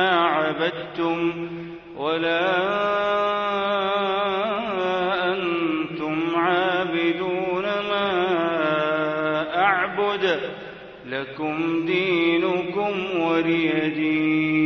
عبدتم ولا أنتم عابدون ما أعبد. لكم دينكم ولي دين.